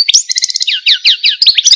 フフフフ。